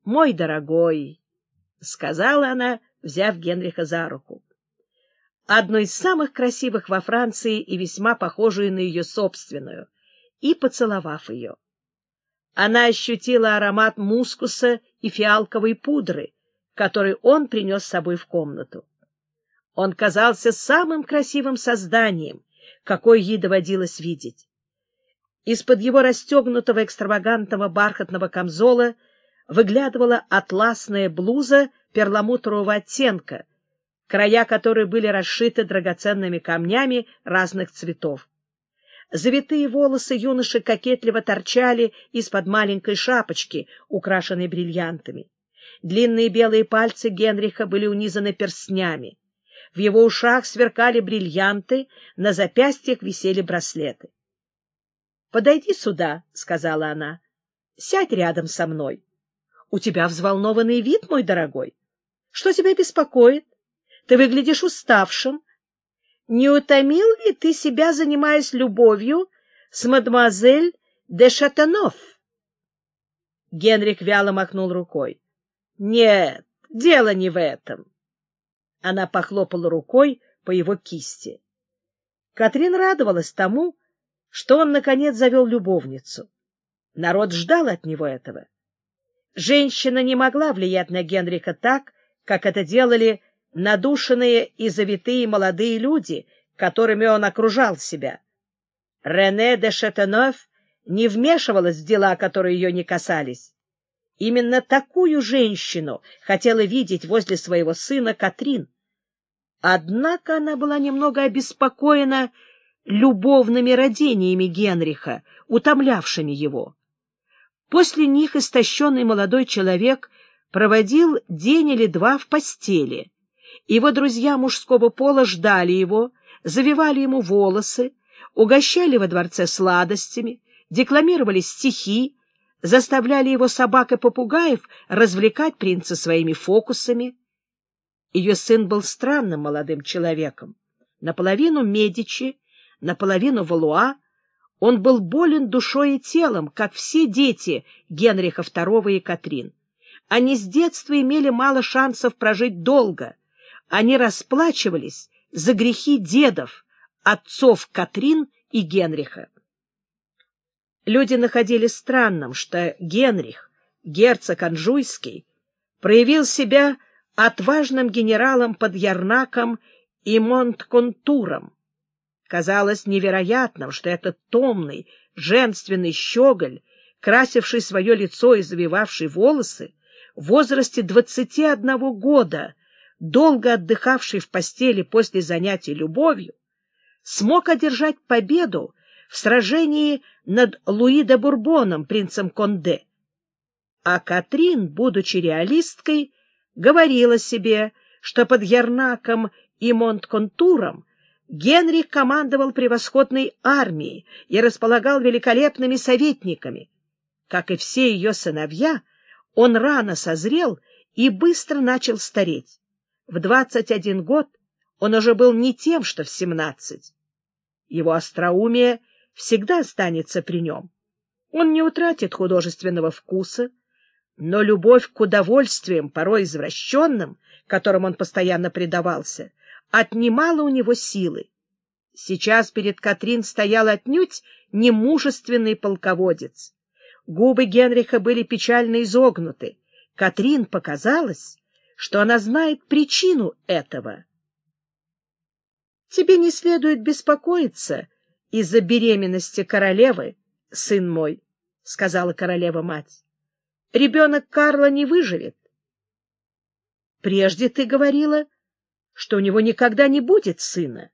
— Мой дорогой, — сказала она, взяв Генриха за руку. Одну из самых красивых во Франции и весьма похожую на ее собственную, и поцеловав ее. Она ощутила аромат мускуса и фиалковой пудры, который он принес с собой в комнату. Он казался самым красивым созданием, какое ей доводилось видеть. Из-под его расстегнутого экстравагантного бархатного камзола выглядывала атласная блуза перламутрового оттенка, края которой были расшиты драгоценными камнями разных цветов. Завитые волосы юноши кокетливо торчали из-под маленькой шапочки, украшенной бриллиантами. Длинные белые пальцы Генриха были унизаны перстнями. В его ушах сверкали бриллианты, на запястьях висели браслеты. — Подойди сюда, — сказала она. — Сядь рядом со мной. У тебя взволнованный вид, мой дорогой. Что тебя беспокоит? Ты выглядишь уставшим. Не утомил ли ты себя, занимаясь любовью с мадемуазель де Шатанов? Генрих вяло махнул рукой. — Нет, дело не в этом. Она похлопала рукой по его кисти. Катрин радовалась тому, что он, наконец, завел любовницу. Народ ждал от него этого. Женщина не могла влиять на Генриха так, как это делали надушенные и завитые молодые люди, которыми он окружал себя. Рене де Шетенов не вмешивалась в дела, которые ее не касались. Именно такую женщину хотела видеть возле своего сына Катрин. Однако она была немного обеспокоена любовными родениями Генриха, утомлявшими его. После них истощенный молодой человек проводил день или два в постели. Его друзья мужского пола ждали его, завивали ему волосы, угощали во дворце сладостями, декламировали стихи, заставляли его собак и попугаев развлекать принца своими фокусами. Ее сын был странным молодым человеком, наполовину Медичи, наполовину Валуа. Он был болен душой и телом, как все дети Генриха II и Катрин. Они с детства имели мало шансов прожить долго. Они расплачивались за грехи дедов, отцов Катрин и Генриха. Люди находили странным, что Генрих, герцог Анжуйский, проявил себя отважным генералом под Ярнаком и Монтконтуром. Казалось невероятным, что этот томный, женственный щеголь, красивший свое лицо и завивавший волосы, в возрасте двадцати одного года, долго отдыхавший в постели после занятий любовью, смог одержать победу в сражении над Луи де Бурбоном, принцем Конде. А Катрин, будучи реалисткой, говорила себе, что под Ярнаком и Монтконтуром Генрих командовал превосходной армией и располагал великолепными советниками. Как и все ее сыновья, он рано созрел и быстро начал стареть. В двадцать один год он уже был не тем, что в семнадцать. Его остроумие всегда останется при нем. Он не утратит художественного вкуса, но любовь к удовольствиям, порой извращенным, которым он постоянно предавался, отнимала у него силы. Сейчас перед Катрин стоял отнюдь немужественный полководец. Губы Генриха были печально изогнуты. Катрин показалось, что она знает причину этого. — Тебе не следует беспокоиться из-за беременности королевы, сын мой, — сказала королева-мать. Ребенок Карла не выживет. Прежде ты говорила, что у него никогда не будет сына.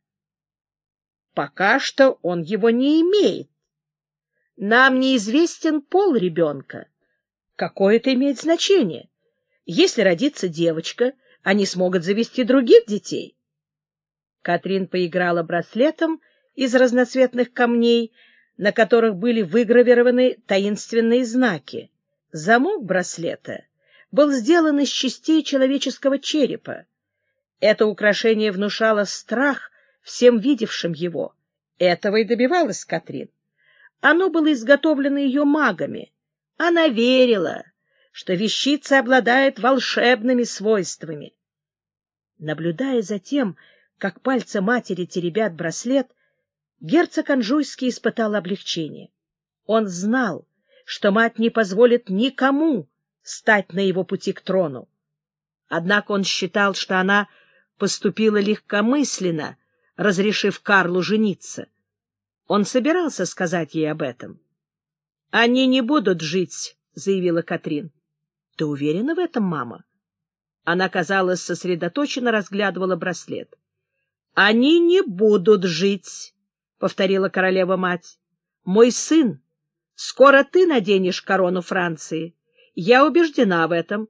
Пока что он его не имеет. Нам неизвестен пол ребенка. Какое это имеет значение? Если родится девочка, они смогут завести других детей. Катрин поиграла браслетом из разноцветных камней, на которых были выгравированы таинственные знаки. Замок браслета был сделан из частей человеческого черепа. Это украшение внушало страх всем видевшим его. Этого и добивалась Катрин. Оно было изготовлено ее магами. Она верила, что вещица обладает волшебными свойствами. Наблюдая за тем, как пальцы матери теребят браслет, герцог Анжуйский испытал облегчение. Он знал, что мать не позволит никому стать на его пути к трону. Однако он считал, что она поступила легкомысленно, разрешив Карлу жениться. Он собирался сказать ей об этом. — Они не будут жить, — заявила Катрин. — Ты уверена в этом, мама? Она, казалось, сосредоточенно разглядывала браслет. — Они не будут жить, — повторила королева-мать. — Мой сын, скоро ты наденешь корону Франции. Я убеждена в этом.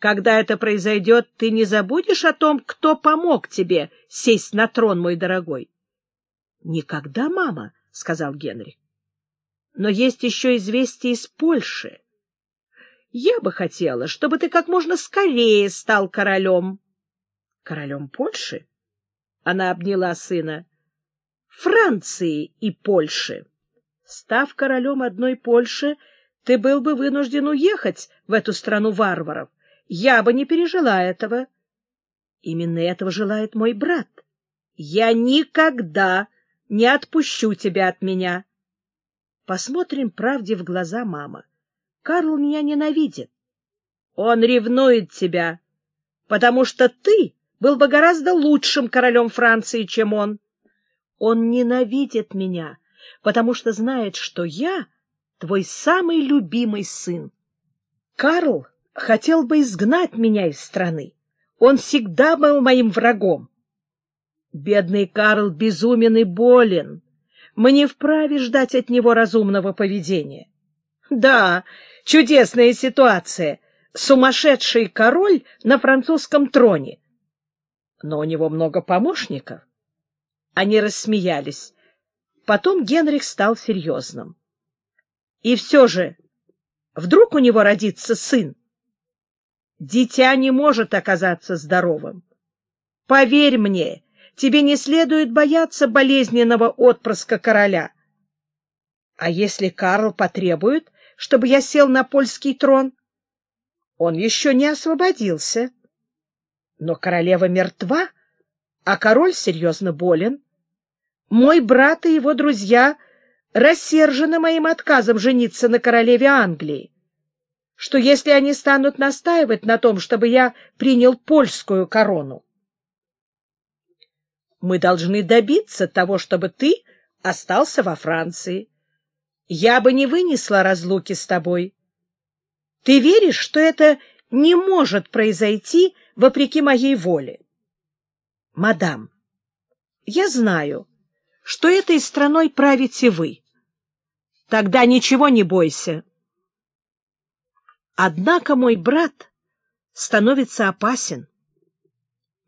Когда это произойдет, ты не забудешь о том, кто помог тебе сесть на трон, мой дорогой. — Никогда, мама, — сказал Генри. — Но есть еще известие из Польши. Я бы хотела, чтобы ты как можно скорее стал королем. — Королем Польши? Она обняла сына. — Франции и Польши. Став королем одной Польши, ты был бы вынужден уехать в эту страну варваров. Я бы не пережила этого. Именно этого желает мой брат. Я никогда не отпущу тебя от меня. Посмотрим правде в глаза, мама. Карл меня ненавидит. Он ревнует тебя, потому что ты был бы гораздо лучшим королем Франции, чем он. Он ненавидит меня, потому что знает, что я твой самый любимый сын. Карл хотел бы изгнать меня из страны. Он всегда был моим врагом. Бедный Карл безумен и болен. Мы не вправе ждать от него разумного поведения. Да, Чудесная ситуация. Сумасшедший король на французском троне. Но у него много помощников. Они рассмеялись. Потом Генрих стал серьезным. И все же, вдруг у него родится сын? Дитя не может оказаться здоровым. Поверь мне, тебе не следует бояться болезненного отпрыска короля. А если Карл потребует, чтобы я сел на польский трон. Он еще не освободился. Но королева мертва, а король серьезно болен. Мой брат и его друзья рассержены моим отказом жениться на королеве Англии. Что если они станут настаивать на том, чтобы я принял польскую корону? Мы должны добиться того, чтобы ты остался во Франции я бы не вынесла разлуки с тобой. Ты веришь, что это не может произойти вопреки моей воле? Мадам, я знаю, что этой страной правите вы. Тогда ничего не бойся. Однако мой брат становится опасен.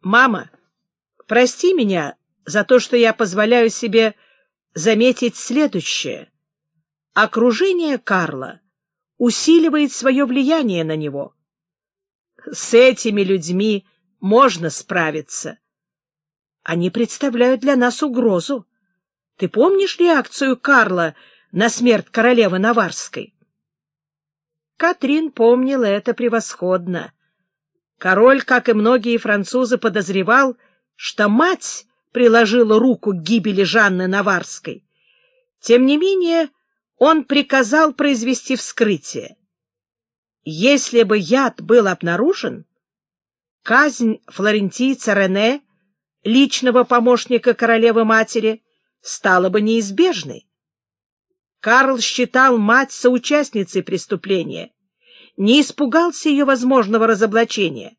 Мама, прости меня за то, что я позволяю себе заметить следующее. Окружение Карла усиливает свое влияние на него. С этими людьми можно справиться. Они представляют для нас угрозу. Ты помнишь реакцию Карла на смерть королевы Наварской? Катрин помнила это превосходно. Король, как и многие французы, подозревал, что мать приложила руку к гибели Жанны Наварской. Тем не менее, он приказал произвести вскрытие. Если бы яд был обнаружен, казнь флорентийца Рене, личного помощника королевы-матери, стала бы неизбежной. Карл считал мать соучастницей преступления, не испугался ее возможного разоблачения.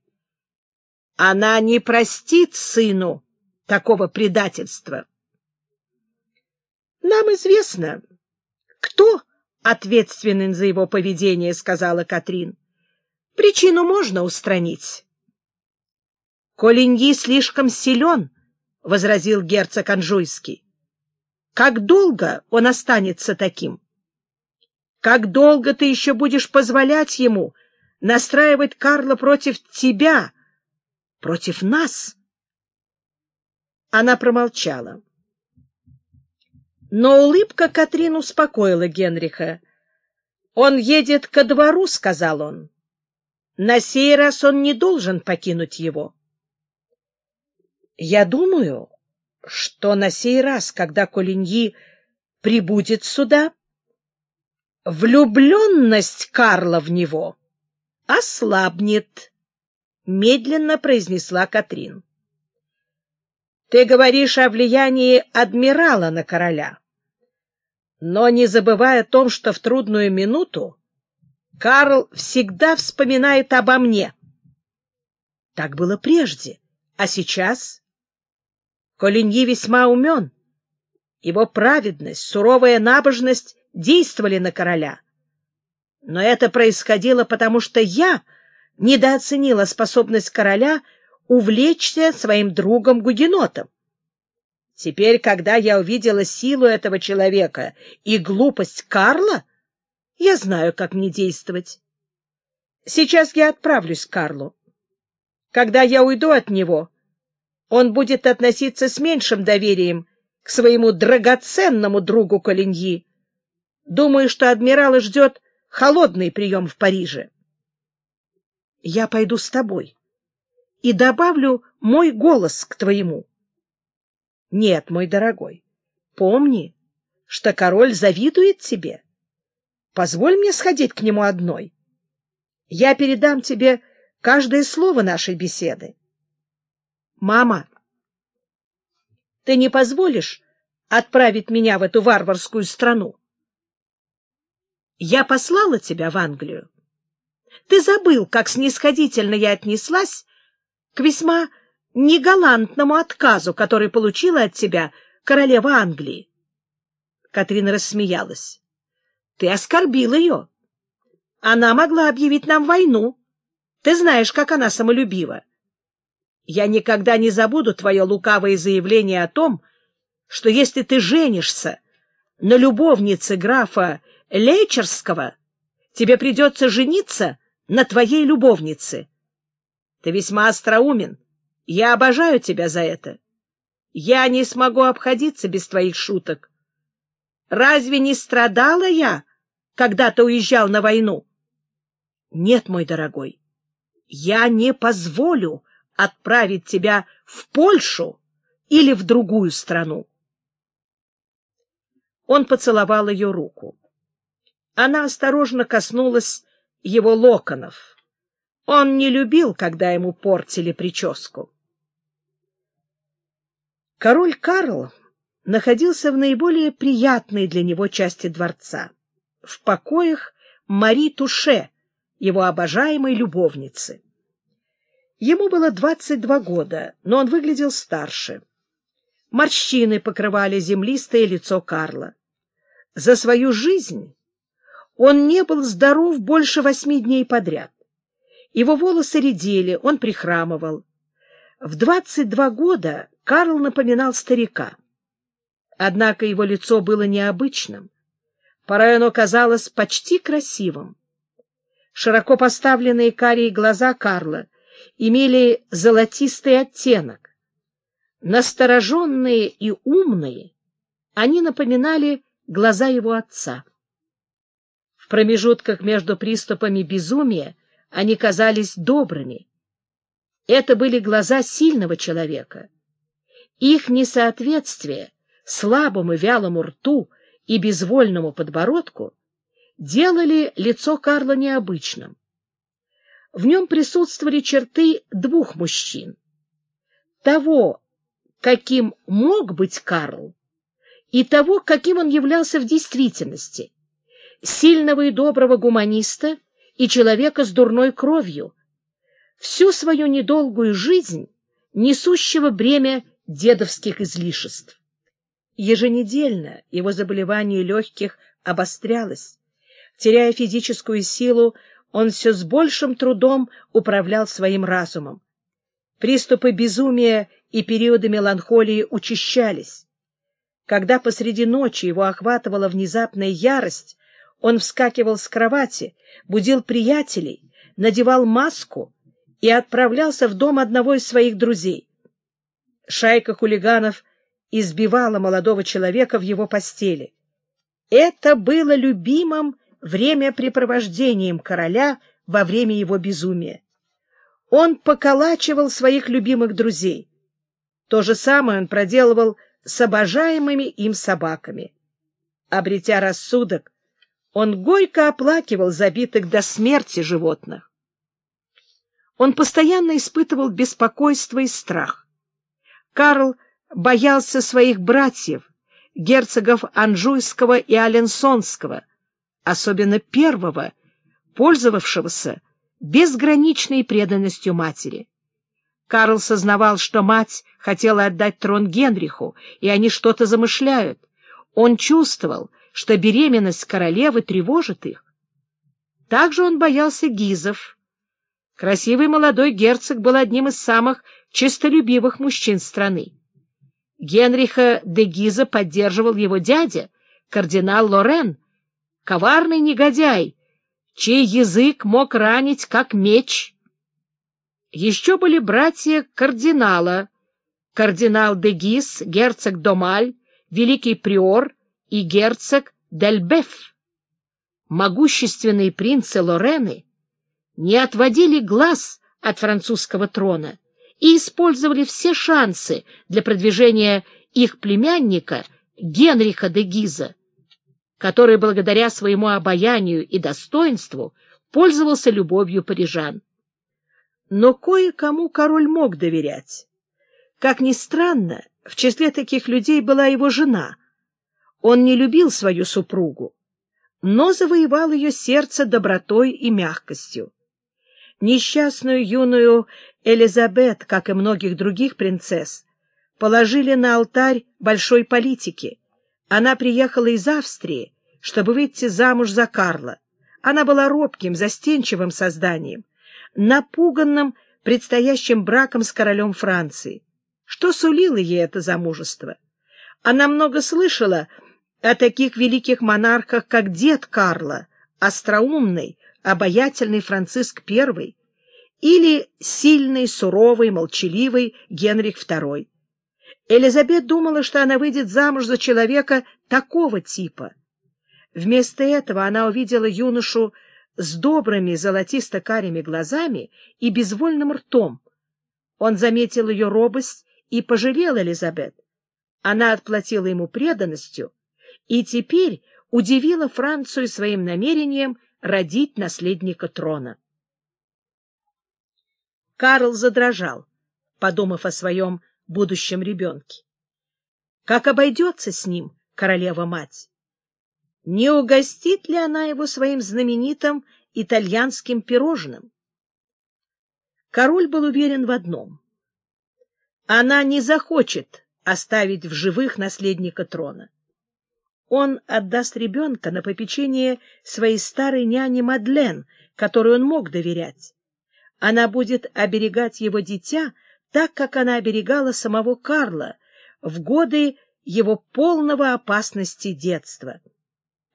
Она не простит сыну такого предательства. Нам известно, кто ответственен за его поведение, — сказала Катрин. — Причину можно устранить. — Колиньи слишком силен, — возразил герцог Анжуйский. — Как долго он останется таким? Как долго ты еще будешь позволять ему настраивать Карла против тебя, против нас? Она промолчала. Но улыбка Катрин успокоила Генриха. «Он едет ко двору», — сказал он. на сей раз он не должен покинуть его. Я думаю, что на сей раз, когда Колиньи прибудет сюда, влюбленность Карла в него ослабнет, — медленно произнесла Катрин. — Ты говоришь о влиянии адмирала на короля, но не забывай о том, что в трудную минуту Карл всегда вспоминает обо мне. Так было прежде, а сейчас... Колиньи весьма умен. Его праведность, суровая набожность действовали на короля. Но это происходило потому, что я недооценила способность короля увлечься своим другом-гугенотом. Теперь, когда я увидела силу этого человека и глупость Карла, я знаю, как мне действовать. Сейчас я отправлюсь к Карлу. Когда я уйду от него, он будет относиться с меньшим доверием к своему драгоценному другу Колиньи. Думаю, что адмирала ждет холодный прием в Париже. Я пойду с тобой и добавлю мой голос к твоему. Нет, мой дорогой, помни, что король завидует тебе. Позволь мне сходить к нему одной. Я передам тебе каждое слово нашей беседы. Мама, ты не позволишь отправить меня в эту варварскую страну? Я послала тебя в Англию. Ты забыл, как снисходительно я отнеслась к весьма негалантному отказу, который получила от тебя королева Англии. Катрина рассмеялась. — Ты оскорбил ее. Она могла объявить нам войну. Ты знаешь, как она самолюбива. Я никогда не забуду твое лукавое заявление о том, что если ты женишься на любовнице графа Лейчерского, тебе придется жениться на твоей любовнице. Ты весьма остроумен. Я обожаю тебя за это. Я не смогу обходиться без твоих шуток. Разве не страдала я, когда ты уезжал на войну? Нет, мой дорогой, я не позволю отправить тебя в Польшу или в другую страну. Он поцеловал ее руку. Она осторожно коснулась его локонов. Он не любил, когда ему портили прическу. Король Карл находился в наиболее приятной для него части дворца, в покоях Мари Туше, его обожаемой любовницы. Ему было 22 года, но он выглядел старше. Морщины покрывали землистое лицо Карла. За свою жизнь он не был здоров больше восьми дней подряд. Его волосы редели, он прихрамывал. В 22 года Карл напоминал старика. Однако его лицо было необычным. Порой оно казалось почти красивым. Широко поставленные карие глаза Карла имели золотистый оттенок. Настороженные и умные, они напоминали глаза его отца. В промежутках между приступами безумия они казались добрыми. Это были глаза сильного человека — их несоответствие слабому вялому рту и безвольному подбородку делали лицо Карла необычным. В нем присутствовали черты двух мужчин. Того, каким мог быть Карл, и того, каким он являлся в действительности. Сильного и доброго гуманиста и человека с дурной кровью. Всю свою недолгую жизнь несущего бремя дедовских излишеств. Еженедельно его заболевание легких обострялось. Теряя физическую силу, он все с большим трудом управлял своим разумом. Приступы безумия и периоды меланхолии учащались. Когда посреди ночи его охватывала внезапная ярость, он вскакивал с кровати, будил приятелей, надевал маску и отправлялся в дом одного из своих друзей. Шайка хулиганов избивала молодого человека в его постели. Это было любимым времяпрепровождением короля во время его безумия. Он поколачивал своих любимых друзей. То же самое он проделывал с обожаемыми им собаками. Обретя рассудок, он горько оплакивал забитых до смерти животных. Он постоянно испытывал беспокойство и страх. Карл боялся своих братьев, герцогов Анжуйского и Аленсонского, особенно первого, пользовавшегося безграничной преданностью матери. Карл сознавал, что мать хотела отдать трон Генриху, и они что-то замышляют. Он чувствовал, что беременность королевы тревожит их. Также он боялся гизов. Красивый молодой герцог был одним из самых честолюбивых мужчин страны. Генриха де Гиза поддерживал его дядя, кардинал Лорен, коварный негодяй, чей язык мог ранить, как меч. Еще были братья кардинала, кардинал де Гиз, герцог Домаль, великий приор и герцог Дельбеф. Могущественные принцы Лорены не отводили глаз от французского трона и использовали все шансы для продвижения их племянника Генриха де Гиза, который благодаря своему обаянию и достоинству пользовался любовью парижан. Но кое-кому король мог доверять. Как ни странно, в числе таких людей была его жена. Он не любил свою супругу, но завоевал ее сердце добротой и мягкостью. Несчастную юную Элизабет, как и многих других принцесс, положили на алтарь большой политики. Она приехала из Австрии, чтобы выйти замуж за Карла. Она была робким, застенчивым созданием, напуганным предстоящим браком с королем Франции. Что сулило ей это замужество? Она много слышала о таких великих монархах, как дед Карла, остроумный, обаятельный Франциск I, или сильный, суровый, молчаливый Генрих II. Элизабет думала, что она выйдет замуж за человека такого типа. Вместо этого она увидела юношу с добрыми золотисто-карими глазами и безвольным ртом. Он заметил ее робость и пожалел Элизабет. Она отплатила ему преданностью и теперь удивила Францию своим намерением родить наследника трона. Карл задрожал, подумав о своем будущем ребенке. Как обойдется с ним королева-мать? Не угостит ли она его своим знаменитым итальянским пирожным? Король был уверен в одном. Она не захочет оставить в живых наследника трона. Он отдаст ребенка на попечение своей старой няни Мадлен, которой он мог доверять. Она будет оберегать его дитя так, как она оберегала самого Карла в годы его полного опасности детства.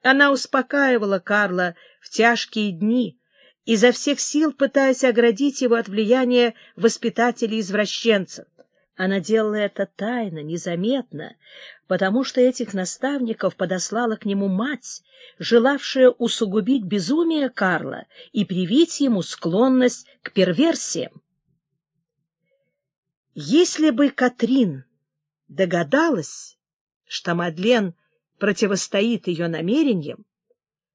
Она успокаивала Карла в тяжкие дни, изо всех сил пытаясь оградить его от влияния воспитателей-извращенцев. Она делала это тайно, незаметно, потому что этих наставников подослала к нему мать, желавшая усугубить безумие Карла и привить ему склонность к перверсиям. Если бы Катрин догадалась, что Мадлен противостоит ее намерениям,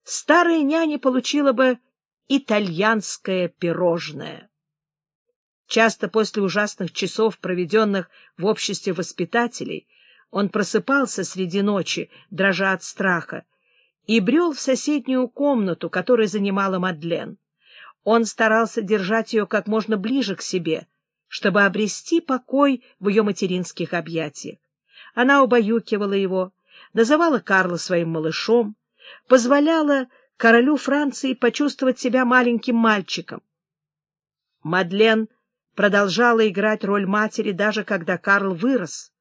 старая няня получила бы итальянское пирожное. Часто после ужасных часов, проведенных в обществе воспитателей, он просыпался среди ночи, дрожа от страха, и брел в соседнюю комнату, которую занимала Мадлен. Он старался держать ее как можно ближе к себе, чтобы обрести покой в ее материнских объятиях. Она убаюкивала его, называла Карла своим малышом, позволяла королю Франции почувствовать себя маленьким мальчиком. Мадлен продолжала играть роль матери, даже когда Карл вырос.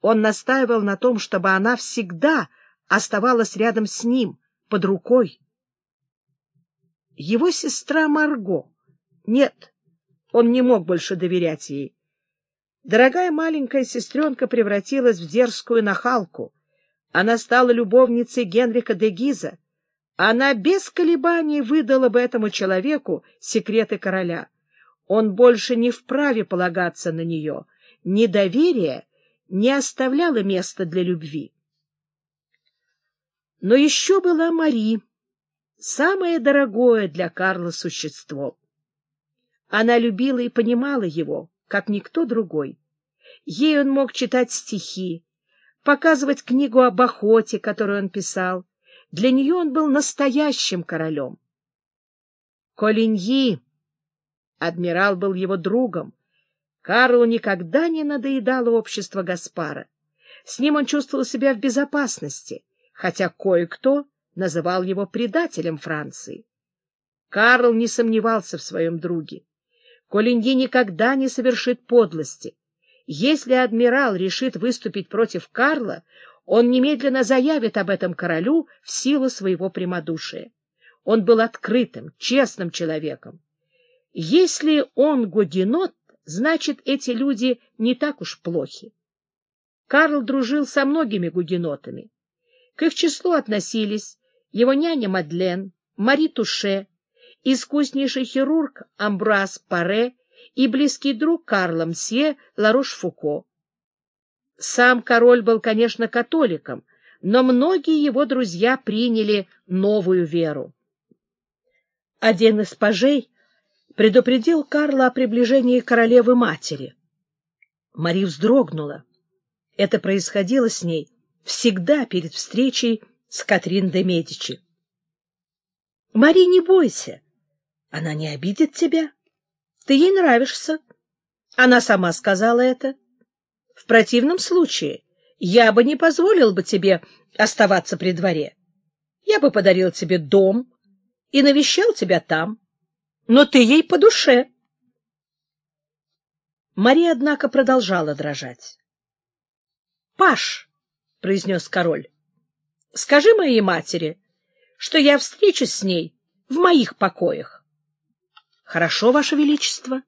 Он настаивал на том, чтобы она всегда оставалась рядом с ним, под рукой. Его сестра Марго. Нет, он не мог больше доверять ей. Дорогая маленькая сестренка превратилась в дерзкую нахалку. Она стала любовницей Генриха де Гиза. она без колебаний выдала бы этому человеку секреты короля. Он больше не вправе полагаться на нее. Недоверие не оставляло места для любви. Но еще была Мари, самое дорогое для Карла существо. Она любила и понимала его, как никто другой. Ей он мог читать стихи, показывать книгу об охоте, которую он писал. Для нее он был настоящим королем. Колиньи, адмирал, был его другом. Карлу никогда не надоедало общество Гаспара. С ним он чувствовал себя в безопасности, хотя кое-кто называл его предателем Франции. Карл не сомневался в своем друге. Колиньи никогда не совершит подлости. Если адмирал решит выступить против Карла, он немедленно заявит об этом королю в силу своего прямодушия. Он был открытым, честным человеком. Если он гугенот, значит, эти люди не так уж плохи. Карл дружил со многими гугенотами. К их числу относились его няня Мадлен, Мари Туше, искуснейший хирург Амбрас Паре и близкий друг Карла Мсье Ларош-Фуко. Сам король был, конечно, католиком, но многие его друзья приняли новую веру. Один из пажей предупредил Карла о приближении королевы-матери. Мари вздрогнула. Это происходило с ней всегда перед встречей с Катрин де Медичи. — Мари, не бойся, она не обидит тебя. Ты ей нравишься. Она сама сказала это. В противном случае я бы не позволил бы тебе оставаться при дворе. Я бы подарил тебе дом и навещал тебя там. Но ты ей по душе. Мария, однако, продолжала дрожать. — Паш, — произнес король, — скажи моей матери, что я встречусь с ней в моих покоях. Хорошо, Ваше Величество.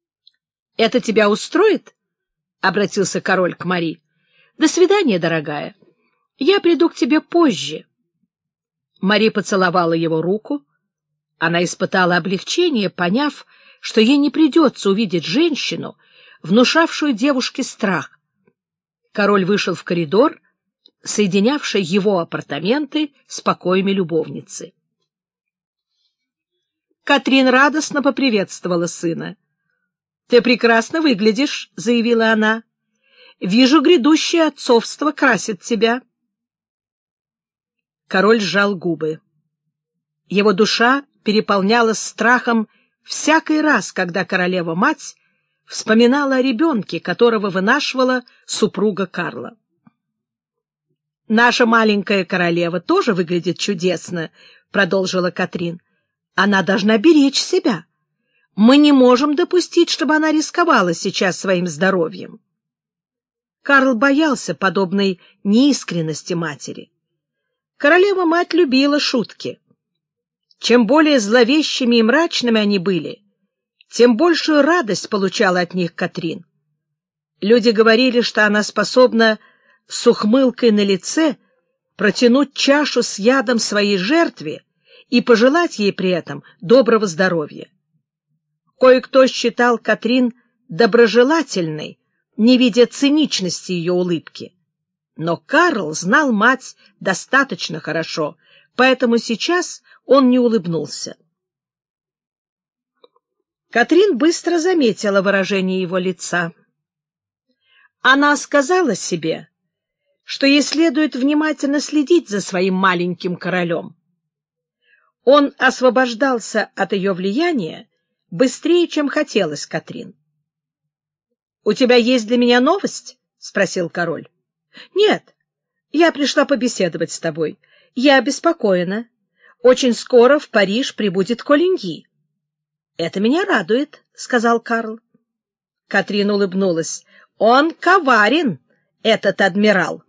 — Это тебя устроит? — обратился король к Мари. — До свидания, дорогая. Я приду к тебе позже. Мари поцеловала его руку. Она испытала облегчение, поняв, что ей не придется увидеть женщину, внушавшую девушке страх. Король вышел в коридор, соединявший его апартаменты с покоями любовницы. Катрин радостно поприветствовала сына. — Ты прекрасно выглядишь, — заявила она. — Вижу, грядущее отцовство красит тебя. Король сжал губы. Его душа переполнялась страхом всякий раз, когда королева-мать вспоминала о ребенке, которого вынашивала супруга Карла. «Наша маленькая королева тоже выглядит чудесно», — продолжила Катрин. Она должна беречь себя. Мы не можем допустить, чтобы она рисковала сейчас своим здоровьем. Карл боялся подобной неискренности матери. Королева-мать любила шутки. Чем более зловещими и мрачными они были, тем большую радость получала от них Катрин. Люди говорили, что она способна с ухмылкой на лице протянуть чашу с ядом своей жертве и пожелать ей при этом доброго здоровья. Кое-кто считал Катрин доброжелательной, не видя циничности ее улыбки. Но Карл знал мать достаточно хорошо, поэтому сейчас он не улыбнулся. Катрин быстро заметила выражение его лица. Она сказала себе, что ей следует внимательно следить за своим маленьким королем. Он освобождался от ее влияния быстрее, чем хотелось Катрин. — У тебя есть для меня новость? — спросил король. — Нет, я пришла побеседовать с тобой. Я обеспокоена. Очень скоро в Париж прибудет Колиньи. — Это меня радует, — сказал Карл. Катрин улыбнулась. — Он коварен, этот адмирал.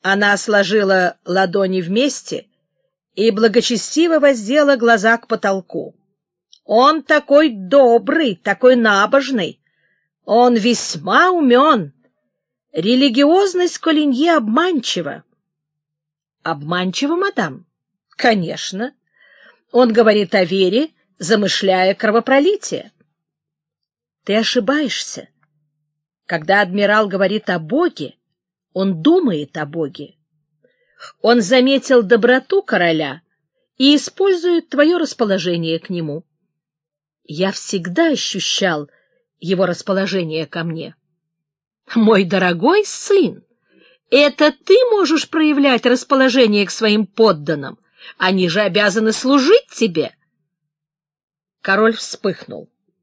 Она сложила ладони вместе и благочестиво воздела глаза к потолку. Он такой добрый, такой набожный. Он весьма умен. Религиозность Колинье обманчива. — Обманчива, мадам? Конечно. Он говорит о вере, замышляя кровопролитие. Ты ошибаешься. Когда адмирал говорит о Боге, он думает о Боге. Он заметил доброту короля и использует твое расположение к нему. Я всегда ощущал его расположение ко мне. Мой дорогой сын, это ты можешь проявлять расположение к своим подданным, они же обязаны служить тебе. Король вспыхнул.